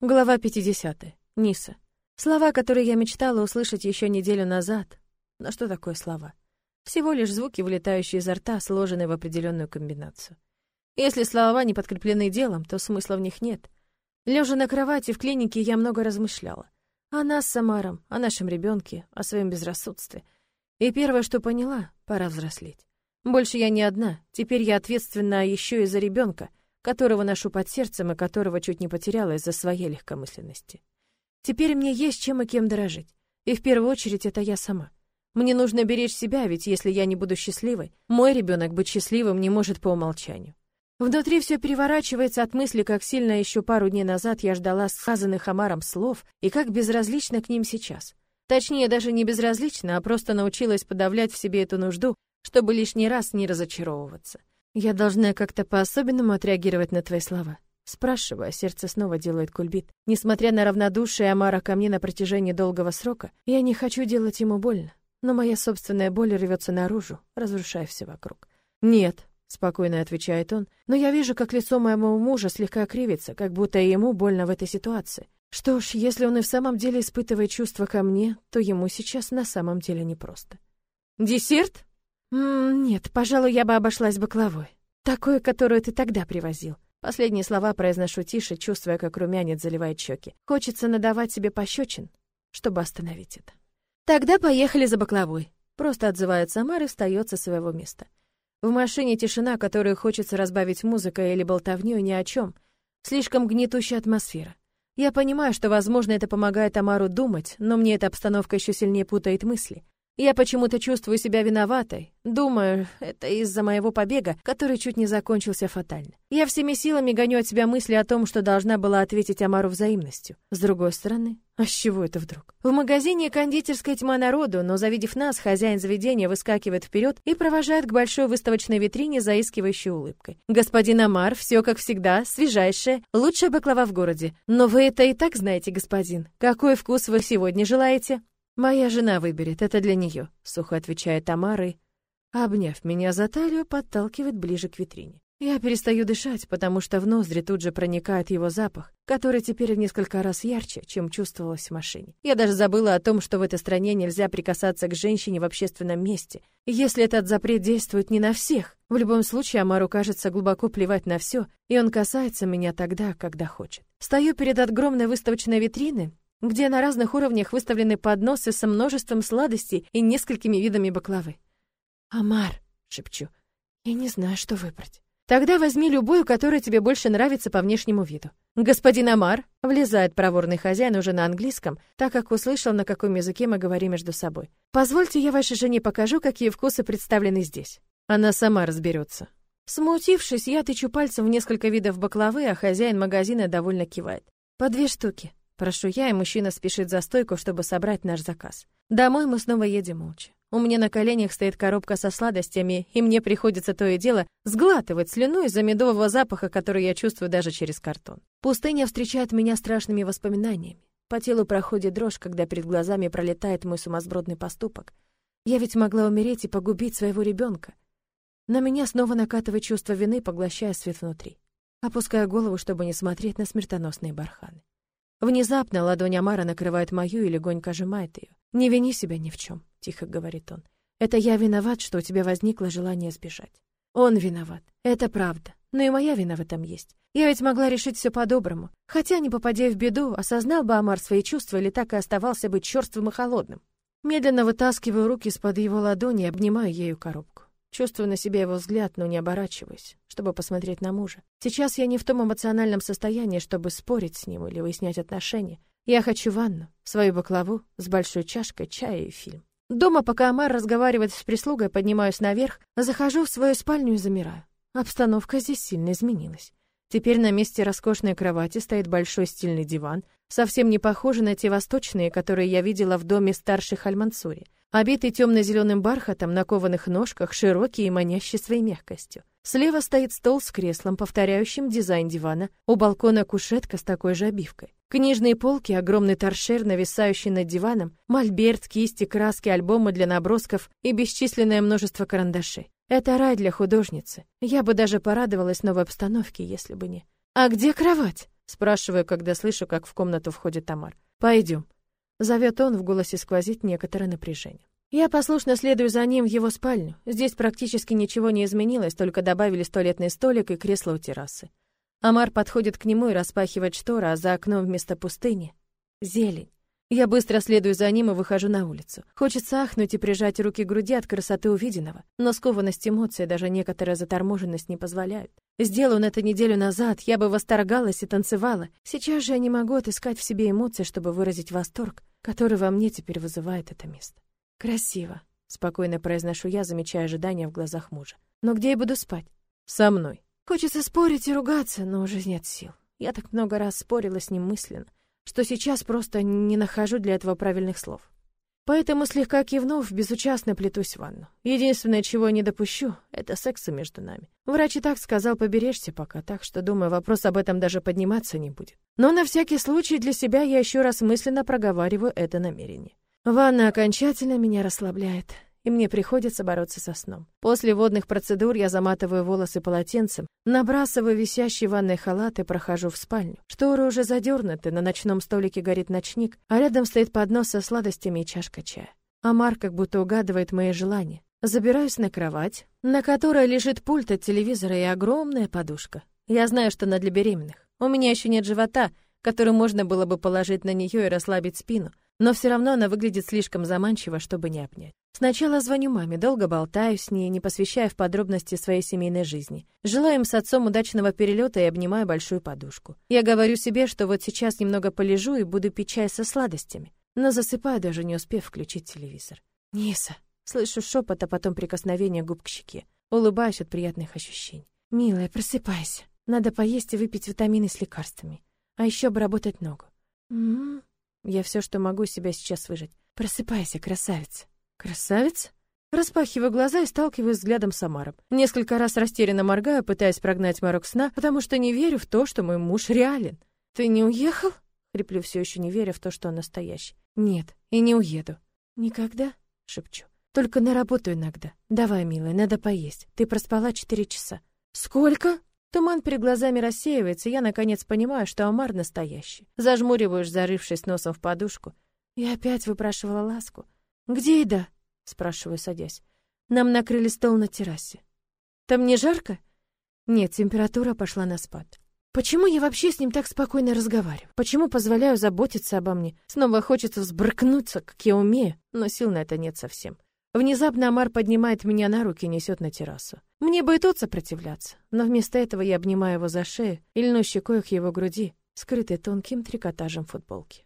Глава 50. Ниса. Слова, которые я мечтала услышать еще неделю назад. Но что такое слова? Всего лишь звуки, вылетающие изо рта, сложенные в определенную комбинацию. Если слова не подкреплены делом, то смысла в них нет. Лежа на кровати в клинике, я много размышляла. О нас с Самаром, о нашем ребенке, о своем безрассудстве. И первое, что поняла, пора взрослеть. Больше я не одна, теперь я ответственна еще и за ребенка, которого ношу под сердцем и которого чуть не потеряла из-за своей легкомысленности. Теперь мне есть чем и кем дорожить. И в первую очередь это я сама. Мне нужно беречь себя, ведь если я не буду счастливой, мой ребенок быть счастливым не может по умолчанию. Внутри все переворачивается от мысли, как сильно еще пару дней назад я ждала сказанных Амаром слов и как безразлично к ним сейчас. Точнее, даже не безразлично, а просто научилась подавлять в себе эту нужду, чтобы лишний раз не разочаровываться. Я должна как-то по-особенному отреагировать на твои слова. Спрашивая, сердце снова делает кульбит. Несмотря на равнодушие Амара ко мне на протяжении долгого срока, я не хочу делать ему больно. Но моя собственная боль рвется наружу, разрушая все вокруг. «Нет», — спокойно отвечает он, но я вижу, как лицо моего мужа слегка кривится, как будто ему больно в этой ситуации. Что ж, если он и в самом деле испытывает чувства ко мне, то ему сейчас на самом деле непросто. «Десерт?» Нет, пожалуй, я бы обошлась баклавой. Такой, которую ты тогда привозил. Последние слова произношу тише, чувствуя, как румянец заливает щеки. Хочется надавать себе пощечин, чтобы остановить это. Тогда поехали за баклавой. Просто отзывается Амар и встает со своего места. В машине тишина, которую хочется разбавить музыкой или болтовнёй ни о чем. Слишком гнетущая атмосфера. Я понимаю, что, возможно, это помогает Амару думать, но мне эта обстановка еще сильнее путает мысли. Я почему-то чувствую себя виноватой. Думаю, это из-за моего побега, который чуть не закончился фатально. Я всеми силами гоню от себя мысли о том, что должна была ответить Амару взаимностью. С другой стороны, а с чего это вдруг? В магазине кондитерская тьма народу, но завидев нас, хозяин заведения выскакивает вперед и провожает к большой выставочной витрине заискивающей улыбкой. Господин Амар, все как всегда, свежайшее, лучшая баклава в городе. Но вы это и так знаете, господин. Какой вкус вы сегодня желаете? «Моя жена выберет, это для нее», — сухо отвечает Тамара и, обняв меня за талию, подталкивает ближе к витрине. Я перестаю дышать, потому что в ноздри тут же проникает его запах, который теперь в несколько раз ярче, чем чувствовалось в машине. Я даже забыла о том, что в этой стране нельзя прикасаться к женщине в общественном месте. Если этот запрет действует не на всех, в любом случае Амару кажется глубоко плевать на все, и он касается меня тогда, когда хочет. Стою перед огромной выставочной витриной, где на разных уровнях выставлены подносы со множеством сладостей и несколькими видами баклавы. «Амар», — шепчу, — «я не знаю, что выбрать». «Тогда возьми любую, которая тебе больше нравится по внешнему виду». «Господин Амар», — влезает проворный хозяин уже на английском, так как услышал, на каком языке мы говорим между собой. «Позвольте, я вашей жене покажу, какие вкусы представлены здесь». Она сама разберется. Смутившись, я тычу пальцем в несколько видов баклавы, а хозяин магазина довольно кивает. «По две штуки». Прошу я, и мужчина спешит за стойку, чтобы собрать наш заказ. Домой мы снова едем молча. У меня на коленях стоит коробка со сладостями, и мне приходится то и дело сглатывать слюну из-за медового запаха, который я чувствую даже через картон. Пустыня встречает меня страшными воспоминаниями. По телу проходит дрожь, когда перед глазами пролетает мой сумасбродный поступок. Я ведь могла умереть и погубить своего ребенка. На меня снова накатывает чувство вины, поглощая свет внутри. Опускаю голову, чтобы не смотреть на смертоносные барханы. Внезапно ладонь Амара накрывает мою и легонько сжимает ее. «Не вини себя ни в чем», — тихо говорит он. «Это я виноват, что у тебя возникло желание сбежать». Он виноват. Это правда. Но и моя вина в этом есть. Я ведь могла решить все по-доброму. Хотя, не попадя в беду, осознал бы Амар свои чувства или так и оставался бы черствым и холодным. Медленно вытаскиваю руки из-под его ладони и обнимаю ею коробку. Чувствую на себе его взгляд, но не оборачиваюсь, чтобы посмотреть на мужа. Сейчас я не в том эмоциональном состоянии, чтобы спорить с ним или выяснять отношения. Я хочу ванну, свою баклаву с большой чашкой чая и фильм. Дома, пока Амар разговаривает с прислугой, поднимаюсь наверх, захожу в свою спальню и замираю. Обстановка здесь сильно изменилась. Теперь на месте роскошной кровати стоит большой стильный диван, совсем не похожий на те восточные, которые я видела в доме старших Альмансури обитый темно-зеленым бархатом на кованых ножках, широкий и манящий своей мягкостью. Слева стоит стол с креслом, повторяющим дизайн дивана, у балкона кушетка с такой же обивкой. Книжные полки, огромный торшер, нависающий над диваном, мольберт, кисти, краски, альбомы для набросков и бесчисленное множество карандашей. Это рай для художницы. Я бы даже порадовалась новой обстановке, если бы не... «А где кровать?» Спрашиваю, когда слышу, как в комнату входит Тамар. Пойдем. Зовет он, в голосе сквозит некоторое напряжение. Я послушно следую за ним в его спальню. Здесь практически ничего не изменилось, только добавили туалетный столик и кресло у террасы. Амар подходит к нему и распахивает шторы, а за окном вместо пустыни — зелень. Я быстро следую за ним и выхожу на улицу. Хочется ахнуть и прижать руки к груди от красоты увиденного, но скованность эмоций, даже некоторая заторможенность не позволяют. Сделал это неделю назад, я бы восторгалась и танцевала. Сейчас же я не могу отыскать в себе эмоции, чтобы выразить восторг, который во мне теперь вызывает это место. Красиво, спокойно произношу я, замечая ожидания в глазах мужа. Но где я буду спать? Со мной. Хочется спорить и ругаться, но уже нет сил. Я так много раз спорила с ним мысленно что сейчас просто не нахожу для этого правильных слов. Поэтому, слегка кивнув, безучастно плетусь в ванну. Единственное, чего не допущу, это секса между нами. Врач и так сказал, побережься пока, так что, думаю, вопрос об этом даже подниматься не будет. Но на всякий случай для себя я еще раз мысленно проговариваю это намерение. Ванна окончательно меня расслабляет и мне приходится бороться со сном. После водных процедур я заматываю волосы полотенцем, набрасываю висящий ванной халат и прохожу в спальню. Шторы уже задернуты, на ночном столике горит ночник, а рядом стоит поднос со сладостями и чашка чая. Амар как будто угадывает мои желания. Забираюсь на кровать, на которой лежит пульт от телевизора и огромная подушка. Я знаю, что она для беременных. У меня еще нет живота, который можно было бы положить на нее и расслабить спину, но все равно она выглядит слишком заманчиво, чтобы не обнять. Сначала звоню маме, долго болтаю с ней, не посвящая в подробности своей семейной жизни. Желаю им с отцом удачного перелета и обнимаю большую подушку. Я говорю себе, что вот сейчас немного полежу и буду пить чай со сладостями. Но засыпаю, даже не успев включить телевизор. «Ниса!» Слышу шепот, а потом прикосновение губ к щеке. Улыбаюсь от приятных ощущений. «Милая, просыпайся. Надо поесть и выпить витамины с лекарствами. А еще обработать ногу». «М-м-м». Я все, что могу себя сейчас выжить. «Просыпайся, красавица!» Красавец? Распахиваю глаза и сталкиваюсь взглядом с Амаром. Несколько раз растерянно моргаю, пытаясь прогнать морок сна, потому что не верю в то, что мой муж реален. «Ты не уехал?» Хриплю, все еще не веря в то, что он настоящий. «Нет, и не уеду». «Никогда?» — шепчу. «Только на работу иногда. Давай, милая, надо поесть. Ты проспала четыре часа». «Сколько?» Туман перед глазами рассеивается, я, наконец, понимаю, что Амар настоящий. Зажмуриваюсь, зарывшись носом в подушку. Я опять выпрашивала ласку. «Где еда?» — спрашиваю, садясь. «Нам накрыли стол на террасе». «Там не жарко?» «Нет, температура пошла на спад». Почему я вообще с ним так спокойно разговариваю? Почему позволяю заботиться обо мне? Снова хочется взбрыкнуться, как я умею, но сил на это нет совсем. Внезапно Амар поднимает меня на руки и несет на террасу. Мне бы и тут сопротивляться, но вместо этого я обнимаю его за шею и льну щекой к его груди, скрытой тонким трикотажем футболки.